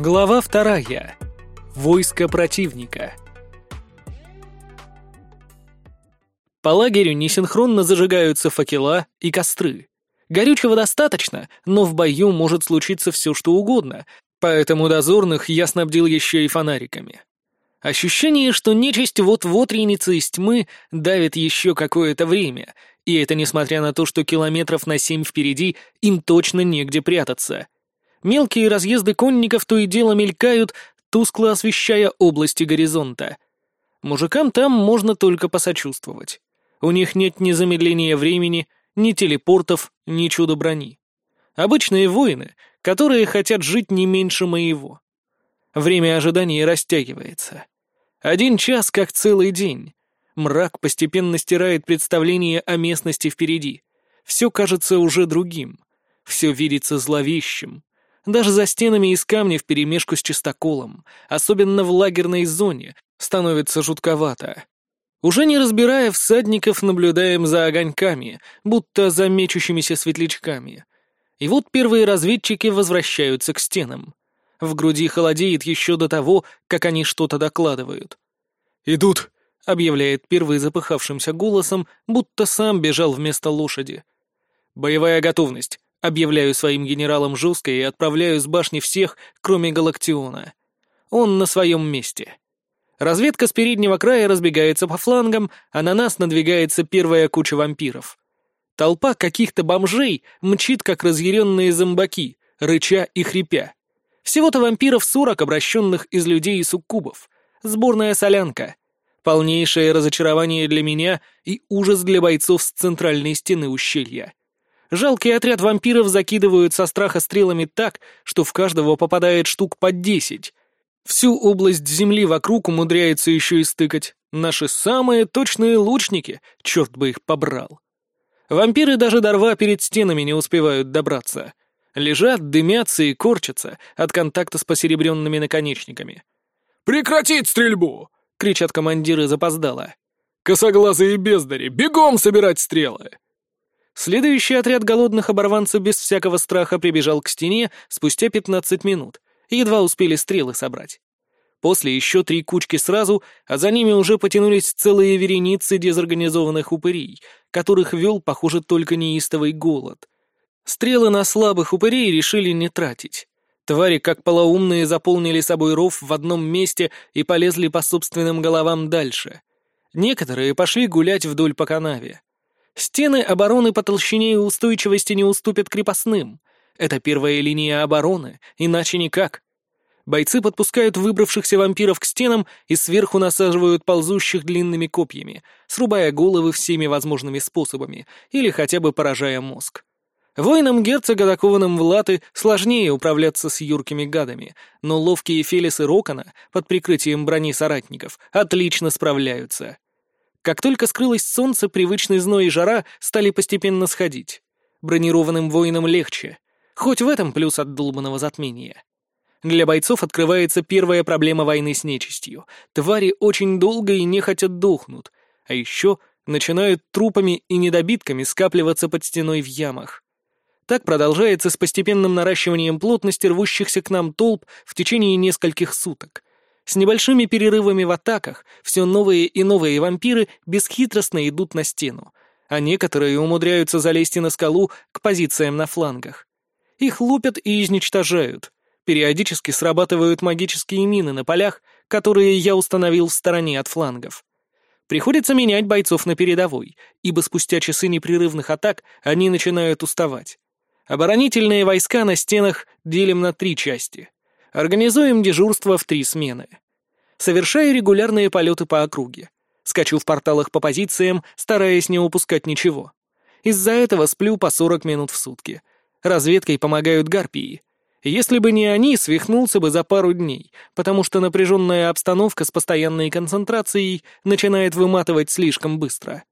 Глава вторая. Войско противника. По лагерю несинхронно зажигаются факела и костры. Горючего достаточно, но в бою может случиться все что угодно, поэтому дозорных я снабдил еще и фонариками. Ощущение, что нечисть вот-вот ринется из тьмы, давит еще какое-то время, и это несмотря на то, что километров на семь впереди им точно негде прятаться. Мелкие разъезды конников то и дело мелькают, тускло освещая области горизонта. Мужикам там можно только посочувствовать. У них нет ни замедления времени, ни телепортов, ни чудо брони. Обычные воины, которые хотят жить не меньше моего. Время ожидания растягивается. Один час как целый день. Мрак постепенно стирает представление о местности впереди. Все кажется уже другим. Все видится зловещим. Даже за стенами из камня вперемешку с чистоколом, особенно в лагерной зоне, становится жутковато. Уже не разбирая всадников, наблюдаем за огоньками, будто за мечущимися светлячками. И вот первые разведчики возвращаются к стенам. В груди холодеет еще до того, как они что-то докладывают. «Идут!» — объявляет первый запыхавшимся голосом, будто сам бежал вместо лошади. «Боевая готовность!» — объявляю своим генералам жестко и отправляю с башни всех, кроме Галактиона. Он на своем месте. Разведка с переднего края разбегается по флангам, а на нас надвигается первая куча вампиров. Толпа каких-то бомжей мчит, как разъяренные зомбаки, рыча и хрипя. Всего-то вампиров сорок, обращенных из людей и суккубов. Сборная солянка. Полнейшее разочарование для меня и ужас для бойцов с центральной стены ущелья. Жалкий отряд вампиров закидывают со страха стрелами так, что в каждого попадает штук по десять. Всю область земли вокруг умудряется еще и стыкать. Наши самые точные лучники, черт бы их побрал. Вампиры даже до рва перед стенами не успевают добраться. Лежат, дымятся и корчатся от контакта с посеребренными наконечниками. «Прекратить стрельбу!» — кричат командиры запоздало. «Косоглазые бездари, бегом собирать стрелы!» Следующий отряд голодных оборванцев без всякого страха прибежал к стене спустя 15 минут, едва успели стрелы собрать. После еще три кучки сразу, а за ними уже потянулись целые вереницы дезорганизованных упырей, которых вел, похоже, только неистовый голод — Стрелы на слабых упырей решили не тратить. Твари, как полоумные, заполнили собой ров в одном месте и полезли по собственным головам дальше. Некоторые пошли гулять вдоль по канаве. Стены обороны по толщине и устойчивости не уступят крепостным. Это первая линия обороны, иначе никак. Бойцы подпускают выбравшихся вампиров к стенам и сверху насаживают ползущих длинными копьями, срубая головы всеми возможными способами или хотя бы поражая мозг. Воинам герцога, закованным в латы, сложнее управляться с юркими гадами, но ловкие Фелисы Рокона под прикрытием брони соратников отлично справляются. Как только скрылось солнце, привычный зной и жара стали постепенно сходить. Бронированным воинам легче. Хоть в этом плюс от долбанного затмения. Для бойцов открывается первая проблема войны с нечистью. Твари очень долго и нехотя дохнут, а еще начинают трупами и недобитками скапливаться под стеной в ямах. Так продолжается с постепенным наращиванием плотности рвущихся к нам толп в течение нескольких суток. С небольшими перерывами в атаках все новые и новые вампиры бесхитростно идут на стену, а некоторые умудряются залезть на скалу к позициям на флангах. Их лупят и изничтожают. Периодически срабатывают магические мины на полях, которые я установил в стороне от флангов. Приходится менять бойцов на передовой, ибо спустя часы непрерывных атак они начинают уставать. Оборонительные войска на стенах делим на три части. Организуем дежурство в три смены. Совершаю регулярные полеты по округе. Скачу в порталах по позициям, стараясь не упускать ничего. Из-за этого сплю по 40 минут в сутки. Разведкой помогают гарпии. Если бы не они, свихнулся бы за пару дней, потому что напряженная обстановка с постоянной концентрацией начинает выматывать слишком быстро.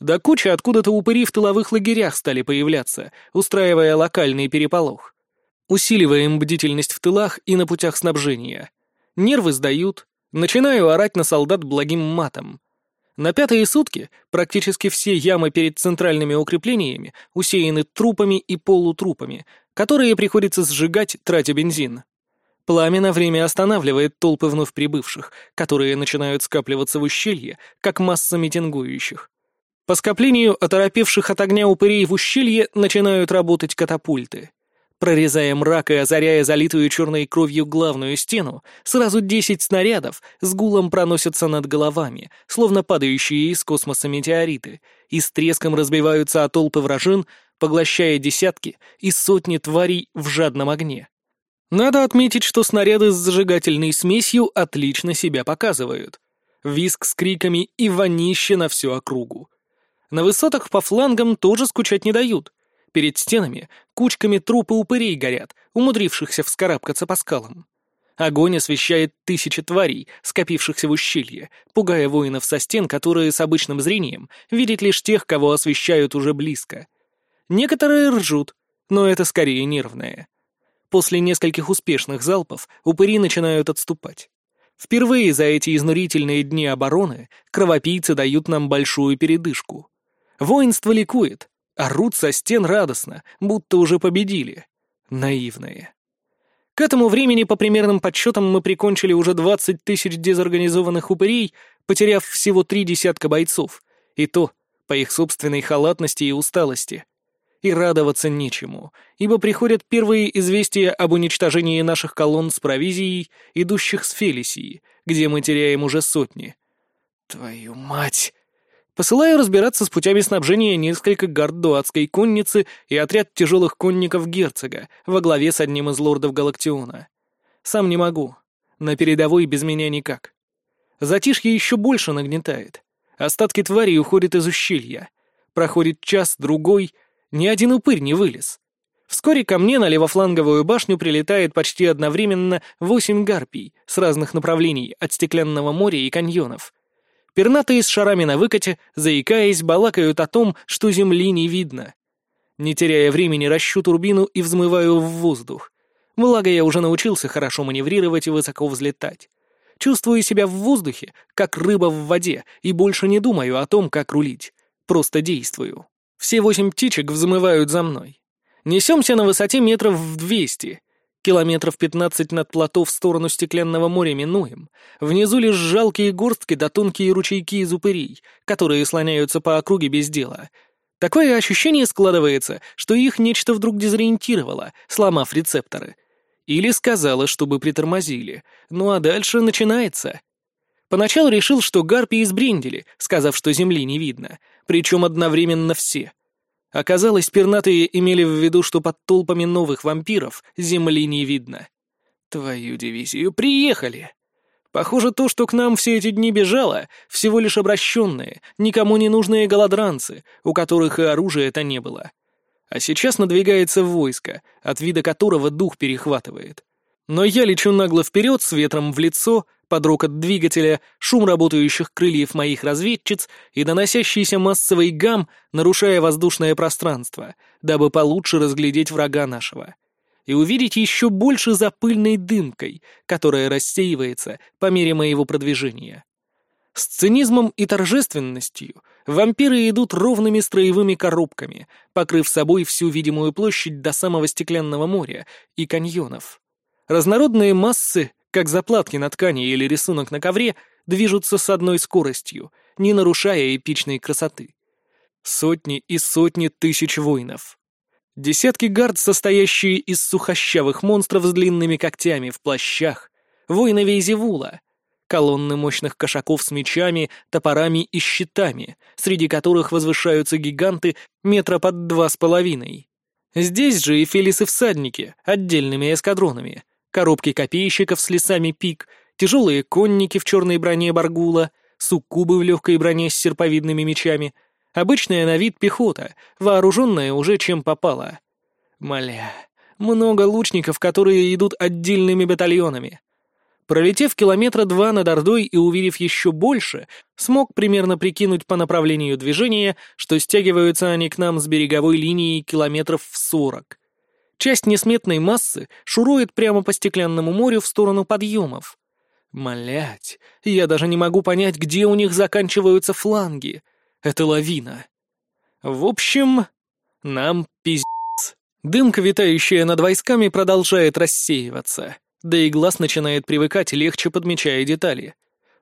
Да куча откуда-то упыри в тыловых лагерях стали появляться, устраивая локальный переполох. Усиливаем бдительность в тылах и на путях снабжения. Нервы сдают. Начинаю орать на солдат благим матом. На пятые сутки практически все ямы перед центральными укреплениями усеяны трупами и полутрупами, которые приходится сжигать, тратя бензин. Пламя на время останавливает толпы вновь прибывших, которые начинают скапливаться в ущелье, как масса митингующих. По скоплению оторопевших от огня упырей в ущелье начинают работать катапульты. Прорезая мрак и озаряя залитую черной кровью главную стену, сразу десять снарядов с гулом проносятся над головами, словно падающие из космоса метеориты, и с треском разбиваются о толпы вражин, поглощая десятки и сотни тварей в жадном огне. Надо отметить, что снаряды с зажигательной смесью отлично себя показывают. Виск с криками и вонище на всю округу. На высотах по флангам тоже скучать не дают. Перед стенами кучками трупы упырей горят, умудрившихся вскарабкаться по скалам. Огонь освещает тысячи тварей, скопившихся в ущелье, пугая воинов со стен, которые с обычным зрением видят лишь тех, кого освещают уже близко. Некоторые ржут, но это скорее нервное. После нескольких успешных залпов упыри начинают отступать. Впервые за эти изнурительные дни обороны кровопийцы дают нам большую передышку. Воинство ликует, орут со стен радостно, будто уже победили. Наивные. К этому времени, по примерным подсчетам, мы прикончили уже 20 тысяч дезорганизованных упырей, потеряв всего три десятка бойцов, и то по их собственной халатности и усталости и радоваться нечему, ибо приходят первые известия об уничтожении наших колонн с провизией, идущих с Фелисии, где мы теряем уже сотни. Твою мать! Посылаю разбираться с путями снабжения несколько гард дуатской конницы и отряд тяжелых конников герцога во главе с одним из лордов Галактиона. Сам не могу. На передовой без меня никак. Затишье еще больше нагнетает. Остатки тварей уходят из ущелья. Проходит час-другой, ни один упырь не вылез. Вскоре ко мне на левофланговую башню прилетает почти одновременно восемь гарпий с разных направлений от стеклянного моря и каньонов. Пернатые с шарами на выкате, заикаясь, балакают о том, что земли не видно. Не теряя времени, ращу турбину и взмываю в воздух. Благо, я уже научился хорошо маневрировать и высоко взлетать. Чувствую себя в воздухе, как рыба в воде, и больше не думаю о том, как рулить. Просто действую. Все восемь птичек взмывают за мной. Несемся на высоте метров в двести. Километров пятнадцать над плато в сторону стеклянного моря минуем. Внизу лишь жалкие горстки да тонкие ручейки из упырей, которые слоняются по округе без дела. Такое ощущение складывается, что их нечто вдруг дезориентировало, сломав рецепторы. Или сказала, чтобы притормозили. Ну а дальше начинается. Поначалу решил, что гарпии сбрендили, сказав, что земли не видно, причем одновременно все. Оказалось, пернатые имели в виду, что под толпами новых вампиров земли не видно. Твою дивизию, приехали! Похоже, то, что к нам все эти дни бежало, всего лишь обращенные, никому не нужные голодранцы, у которых и оружия-то не было. А сейчас надвигается войско, от вида которого дух перехватывает. Но я лечу нагло вперед с ветром в лицо, под рокот двигателя, шум работающих крыльев моих разведчиц и доносящийся массовый гам, нарушая воздушное пространство, дабы получше разглядеть врага нашего. И увидеть еще больше за пыльной дымкой, которая рассеивается по мере моего продвижения. С цинизмом и торжественностью вампиры идут ровными строевыми коробками, покрыв собой всю видимую площадь до самого стеклянного моря и каньонов. Разнородные массы как заплатки на ткани или рисунок на ковре, движутся с одной скоростью, не нарушая эпичной красоты. Сотни и сотни тысяч воинов. Десятки гард, состоящие из сухощавых монстров с длинными когтями в плащах, воины Вейзевула, колонны мощных кошаков с мечами, топорами и щитами, среди которых возвышаются гиганты метра под два с половиной. Здесь же и фелисы-всадники, отдельными эскадронами — коробки копейщиков с лесами пик, тяжелые конники в черной броне Баргула, суккубы в легкой броне с серповидными мечами, обычная на вид пехота, вооруженная уже чем попало. Маля, много лучников, которые идут отдельными батальонами. Пролетев километра два над Ордой и увидев еще больше, смог примерно прикинуть по направлению движения, что стягиваются они к нам с береговой линии километров в сорок. Часть несметной массы шурует прямо по стеклянному морю в сторону подъемов. Малять, я даже не могу понять, где у них заканчиваются фланги. Это лавина. В общем, нам пиздец. Дымка, витающая над войсками, продолжает рассеиваться. Да и глаз начинает привыкать, легче подмечая детали.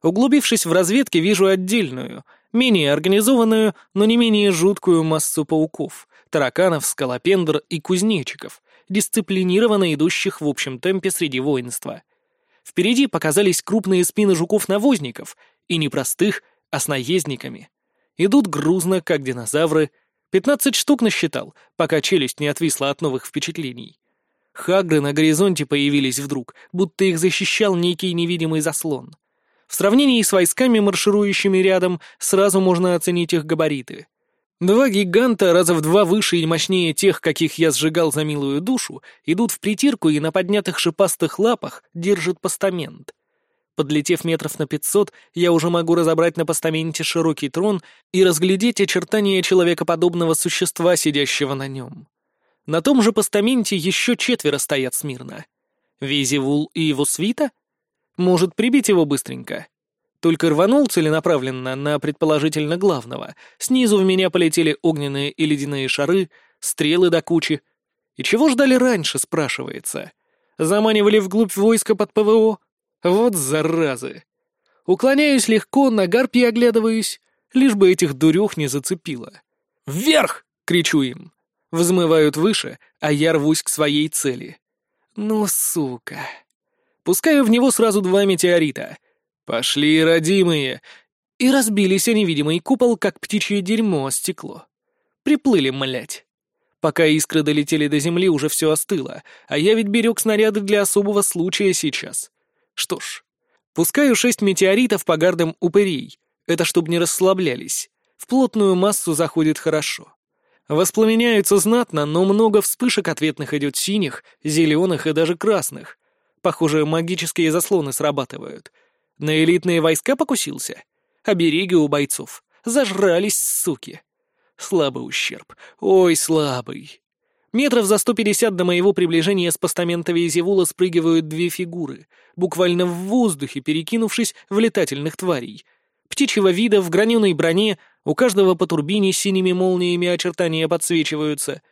Углубившись в разведке, вижу отдельную, менее организованную, но не менее жуткую массу пауков, тараканов, скалопендр и кузнечиков, дисциплинированно идущих в общем темпе среди воинства. Впереди показались крупные спины жуков-навозников, и не простых, а с наездниками. Идут грузно, как динозавры. Пятнадцать штук насчитал, пока челюсть не отвисла от новых впечатлений. Хагры на горизонте появились вдруг, будто их защищал некий невидимый заслон. В сравнении с войсками, марширующими рядом, сразу можно оценить их габариты. Два гиганта, раза в два выше и мощнее тех, каких я сжигал за милую душу, идут в притирку и на поднятых шипастых лапах держат постамент. Подлетев метров на пятьсот, я уже могу разобрать на постаменте широкий трон и разглядеть очертания человекоподобного существа, сидящего на нем. На том же постаменте еще четверо стоят смирно. Визивул и его свита? Может, прибить его быстренько? Только рванул целенаправленно на предположительно главного. Снизу в меня полетели огненные и ледяные шары, стрелы до кучи. И чего ждали раньше, спрашивается? Заманивали вглубь войска под ПВО? Вот заразы. Уклоняюсь легко, на гарпи оглядываюсь, лишь бы этих дурёх не зацепило. «Вверх!» — кричу им. Взмывают выше, а я рвусь к своей цели. Ну, сука. Пускаю в него сразу два метеорита. Пошли, родимые. И разбились о невидимый купол, как птичье дерьмо о стекло. Приплыли, млять. Пока искры долетели до земли, уже все остыло, а я ведь берег снаряды для особого случая сейчас. Что ж, пускаю шесть метеоритов по гардам упырей. Это чтобы не расслаблялись. В плотную массу заходит хорошо. Воспламеняются знатно, но много вспышек ответных идет синих, зеленых и даже красных. Похоже, магические заслоны срабатывают. На элитные войска покусился? Обереги у бойцов. Зажрались, суки. Слабый ущерб. Ой, слабый. Метров за сто пятьдесят до моего приближения с постамента Вейзевула спрыгивают две фигуры, буквально в воздухе перекинувшись в летательных тварей. Птичьего вида в граненой броне у каждого по турбине синими молниями очертания подсвечиваются.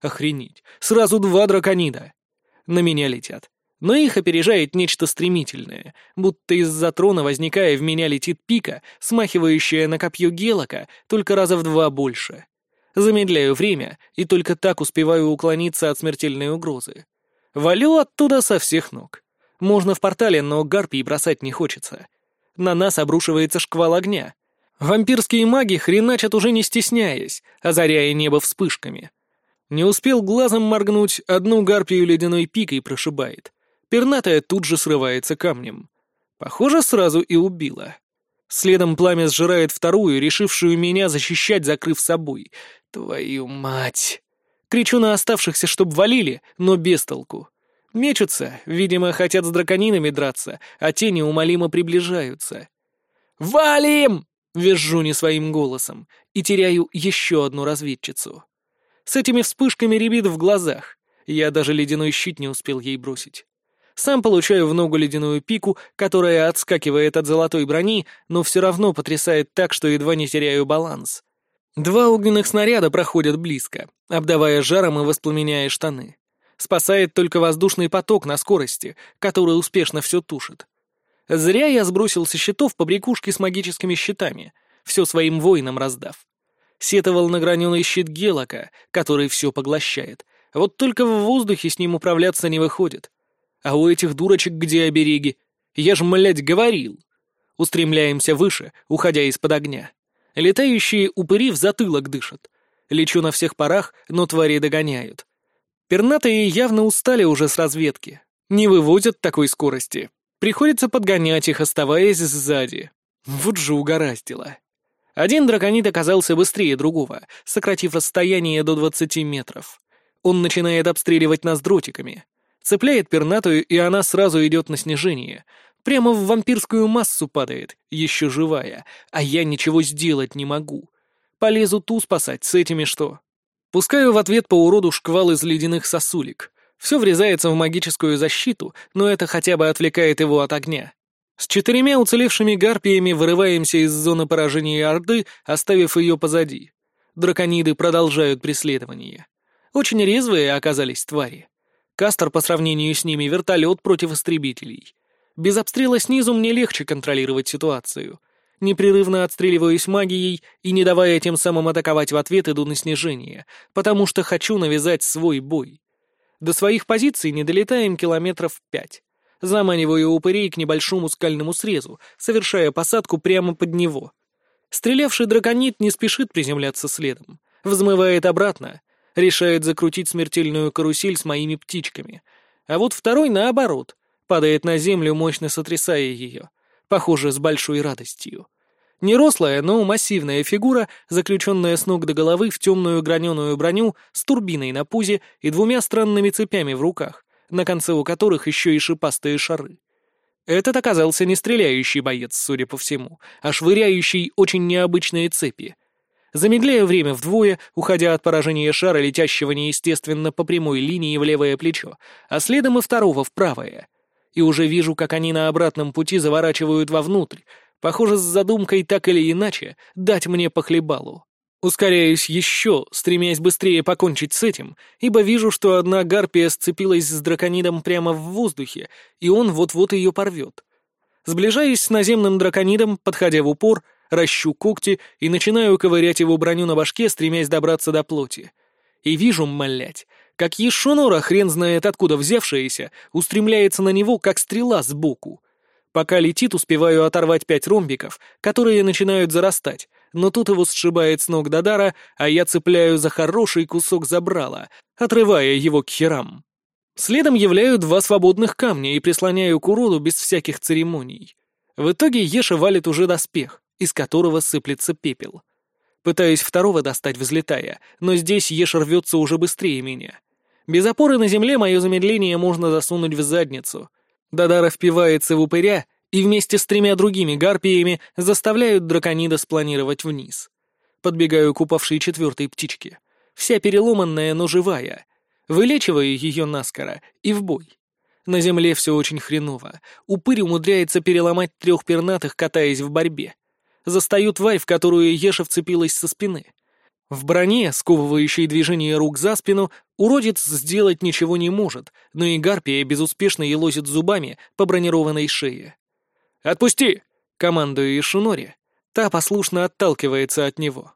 Охренеть, сразу два драконида. На меня летят. Но их опережает нечто стремительное, будто из-за трона, возникая, в меня летит пика, смахивающая на копье гелока, только раза в два больше. Замедляю время, и только так успеваю уклониться от смертельной угрозы. Валю оттуда со всех ног. Можно в портале, но гарпий бросать не хочется. На нас обрушивается шквал огня — Вампирские маги хреначат уже не стесняясь, озаряя небо вспышками. Не успел глазом моргнуть, одну гарпию ледяной пикой прошибает. Пернатая тут же срывается камнем. Похоже, сразу и убила. Следом пламя сжирает вторую, решившую меня защищать, закрыв собой. Твою мать! Кричу на оставшихся, чтоб валили, но без толку. Мечутся, видимо, хотят с драконинами драться, а те неумолимо приближаются. «Валим!» Визжу не своим голосом и теряю еще одну разведчицу. С этими вспышками ребит в глазах. Я даже ледяной щит не успел ей бросить. Сам получаю в ногу ледяную пику, которая отскакивает от золотой брони, но все равно потрясает так, что едва не теряю баланс. Два огненных снаряда проходят близко, обдавая жаром и воспламеняя штаны. Спасает только воздушный поток на скорости, который успешно все тушит. Зря я сбросил со щитов побрякушки с магическими щитами, все своим воинам раздав. Сетовал на граненый щит Гелока, который все поглощает. Вот только в воздухе с ним управляться не выходит. А у этих дурочек где обереги? Я ж, млядь, говорил. Устремляемся выше, уходя из-под огня. Летающие упыри в затылок дышат. Лечу на всех парах, но твари догоняют. Пернатые явно устали уже с разведки. Не выводят такой скорости. Приходится подгонять их, оставаясь сзади. Вот же угораздило. Один драконит оказался быстрее другого, сократив расстояние до 20 метров. Он начинает обстреливать нас дротиками. Цепляет пернатую, и она сразу идет на снижение. Прямо в вампирскую массу падает, еще живая, а я ничего сделать не могу. Полезу ту спасать, с этими что? Пускаю в ответ по уроду шквал из ледяных сосулек. Все врезается в магическую защиту, но это хотя бы отвлекает его от огня. С четырьмя уцелевшими гарпиями вырываемся из зоны поражения Орды, оставив ее позади. Дракониды продолжают преследование. Очень резвые оказались твари. Кастер по сравнению с ними вертолет против истребителей. Без обстрела снизу мне легче контролировать ситуацию. Непрерывно отстреливаюсь магией и, не давая тем самым атаковать в ответ, иду на снижение, потому что хочу навязать свой бой. До своих позиций не долетаем километров пять. Заманиваю упырей к небольшому скальному срезу, совершая посадку прямо под него. Стрелявший драконит не спешит приземляться следом. Взмывает обратно, решает закрутить смертельную карусель с моими птичками. А вот второй, наоборот, падает на землю, мощно сотрясая ее похоже, с большой радостью. Нерослая, но массивная фигура, заключенная с ног до головы в темную граненую броню с турбиной на пузе и двумя странными цепями в руках, на конце у которых еще и шипастые шары. Этот оказался не стреляющий боец, судя по всему, а швыряющий очень необычные цепи. Замедляя время вдвое, уходя от поражения шара, летящего неестественно по прямой линии в левое плечо, а следом и второго в правое — и уже вижу, как они на обратном пути заворачивают вовнутрь, похоже, с задумкой так или иначе дать мне похлебалу. Ускоряюсь еще, стремясь быстрее покончить с этим, ибо вижу, что одна гарпия сцепилась с драконидом прямо в воздухе, и он вот-вот ее порвет. Сближаюсь с наземным драконидом, подходя в упор, ращу когти и начинаю ковырять его броню на башке, стремясь добраться до плоти. И вижу, малять, как Ешонора, хрен знает откуда взявшаяся, устремляется на него, как стрела сбоку. Пока летит, успеваю оторвать пять ромбиков, которые начинают зарастать, но тут его сшибает с ног Дадара, а я цепляю за хороший кусок забрала, отрывая его к херам. Следом являю два свободных камня и прислоняю к уроду без всяких церемоний. В итоге Еша валит уже доспех, из которого сыплется пепел. Пытаюсь второго достать, взлетая, но здесь Еш рвется уже быстрее меня. Без опоры на земле мое замедление можно засунуть в задницу. Дадара впивается в упыря и вместе с тремя другими гарпиями заставляют драконида спланировать вниз. Подбегаю к упавшей четвертой птичке. Вся переломанная, но живая. Вылечиваю ее наскоро и в бой. На земле все очень хреново. Упырь умудряется переломать трех пернатых, катаясь в борьбе. Застаю тварь, в которую Еша вцепилась со спины. В броне, сковывающей движение рук за спину, уродец сделать ничего не может, но и гарпия безуспешно елозит зубами по бронированной шее. «Отпусти!» — командую Ишинори. Та послушно отталкивается от него.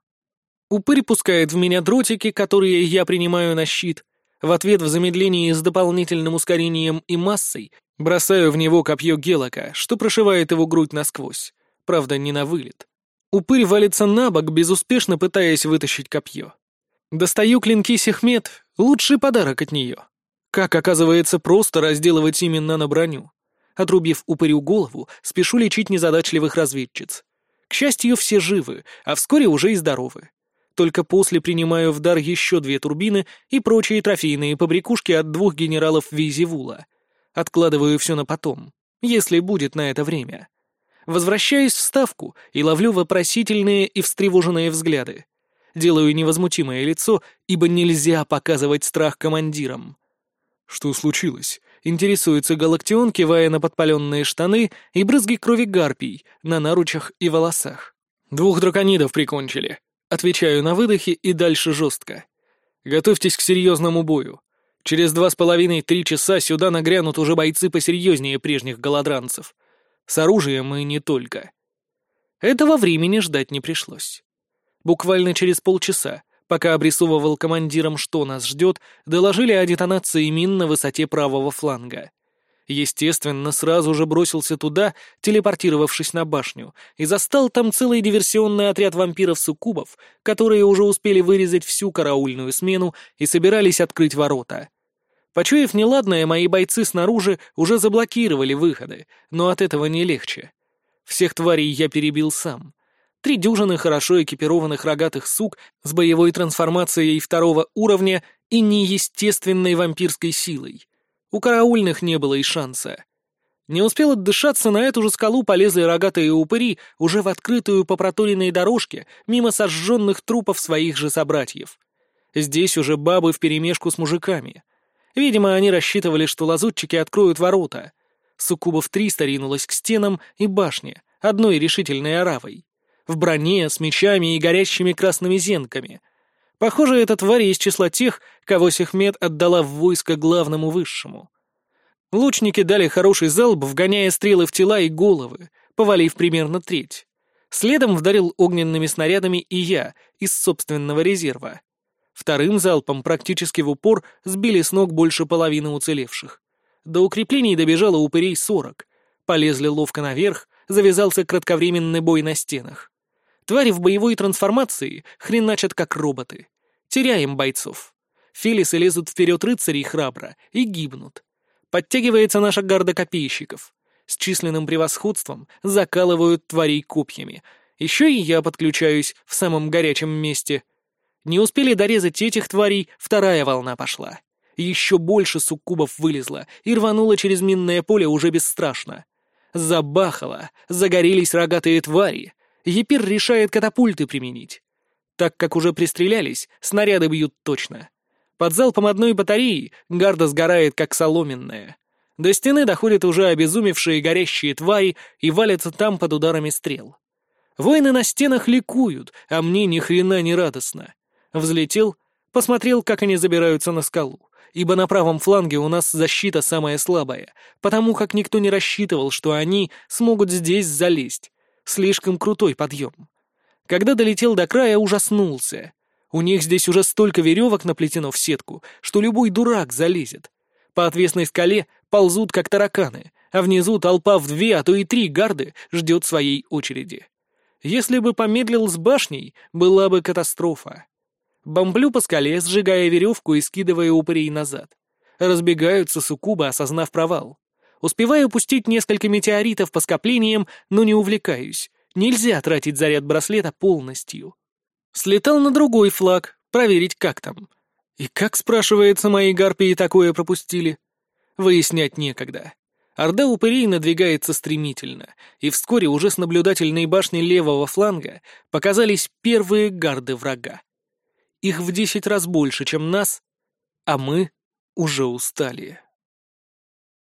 Упырь пускает в меня дротики, которые я принимаю на щит. В ответ в замедлении с дополнительным ускорением и массой бросаю в него копье Гелока, что прошивает его грудь насквозь. Правда, не на вылет. Упырь валится на бок, безуспешно пытаясь вытащить копье. Достаю клинки Сехмет, лучший подарок от нее. Как оказывается, просто разделывать именно на броню. Отрубив упырю голову, спешу лечить незадачливых разведчиц. К счастью, все живы, а вскоре уже и здоровы. Только после принимаю в дар еще две турбины и прочие трофейные побрякушки от двух генералов Визивула. Откладываю все на потом, если будет на это время. Возвращаюсь в ставку и ловлю вопросительные и встревоженные взгляды. Делаю невозмутимое лицо, ибо нельзя показывать страх командирам. «Что случилось?» — интересуется Галактион, кивая на подпаленные штаны и брызги крови гарпий на наручах и волосах. «Двух драконидов прикончили». Отвечаю на выдохе и дальше жестко. «Готовьтесь к серьезному бою. Через два с половиной-три часа сюда нагрянут уже бойцы посерьезнее прежних голодранцев. С оружием и не только. Этого времени ждать не пришлось. Буквально через полчаса, пока обрисовывал командирам, что нас ждет, доложили о детонации мин на высоте правого фланга. Естественно, сразу же бросился туда, телепортировавшись на башню, и застал там целый диверсионный отряд вампиров-суккубов, которые уже успели вырезать всю караульную смену и собирались открыть ворота. Почуяв неладное, мои бойцы снаружи уже заблокировали выходы, но от этого не легче. Всех тварей я перебил сам. Три дюжины хорошо экипированных рогатых сук с боевой трансформацией второго уровня и неестественной вампирской силой. У караульных не было и шанса. Не успел отдышаться, на эту же скалу полезли рогатые упыри уже в открытую по проторенной дорожке мимо сожженных трупов своих же собратьев. Здесь уже бабы вперемешку с мужиками. Видимо, они рассчитывали, что лазутчики откроют ворота. Суккубов триста ринулась к стенам и башне, одной решительной оравой. В броне, с мечами и горящими красными зенками. Похоже, это твари из числа тех, кого Сехмет отдала в войско главному высшему. Лучники дали хороший залп, вгоняя стрелы в тела и головы, повалив примерно треть. Следом вдарил огненными снарядами и я, из собственного резерва. Вторым залпом практически в упор сбили с ног больше половины уцелевших. До укреплений добежало упырей сорок. Полезли ловко наверх, завязался кратковременный бой на стенах. Твари в боевой трансформации хреначат как роботы. Теряем бойцов. Фелисы лезут вперед рыцарей храбро и гибнут. Подтягивается наша гарда копейщиков. С численным превосходством закалывают тварей копьями. Еще и я подключаюсь в самом горячем месте. Не успели дорезать этих тварей, вторая волна пошла. Еще больше суккубов вылезла и рванула через минное поле уже бесстрашно. Забахало, загорелись рогатые твари, Епир решает катапульты применить. Так как уже пристрелялись, снаряды бьют точно. Под залпом одной батареи гарда сгорает, как соломенная. До стены доходят уже обезумевшие горящие твари и валятся там под ударами стрел. Воины на стенах ликуют, а мне ни хрена не радостно. Взлетел, посмотрел, как они забираются на скалу, ибо на правом фланге у нас защита самая слабая, потому как никто не рассчитывал, что они смогут здесь залезть, Слишком крутой подъем. Когда долетел до края, ужаснулся. У них здесь уже столько веревок наплетено в сетку, что любой дурак залезет. По отвесной скале ползут, как тараканы, а внизу толпа в две, а то и три гарды ждет своей очереди. Если бы помедлил с башней, была бы катастрофа. Бомблю по скале, сжигая веревку и скидывая упырей назад. Разбегаются суккубы, осознав провал. Успеваю пустить несколько метеоритов по скоплениям, но не увлекаюсь. Нельзя тратить заряд браслета полностью. Слетал на другой флаг, проверить, как там. И как, спрашивается, мои гарпии такое пропустили? Выяснять некогда. Орда упырей надвигается стремительно, и вскоре уже с наблюдательной башни левого фланга показались первые гарды врага. Их в десять раз больше, чем нас, а мы уже устали.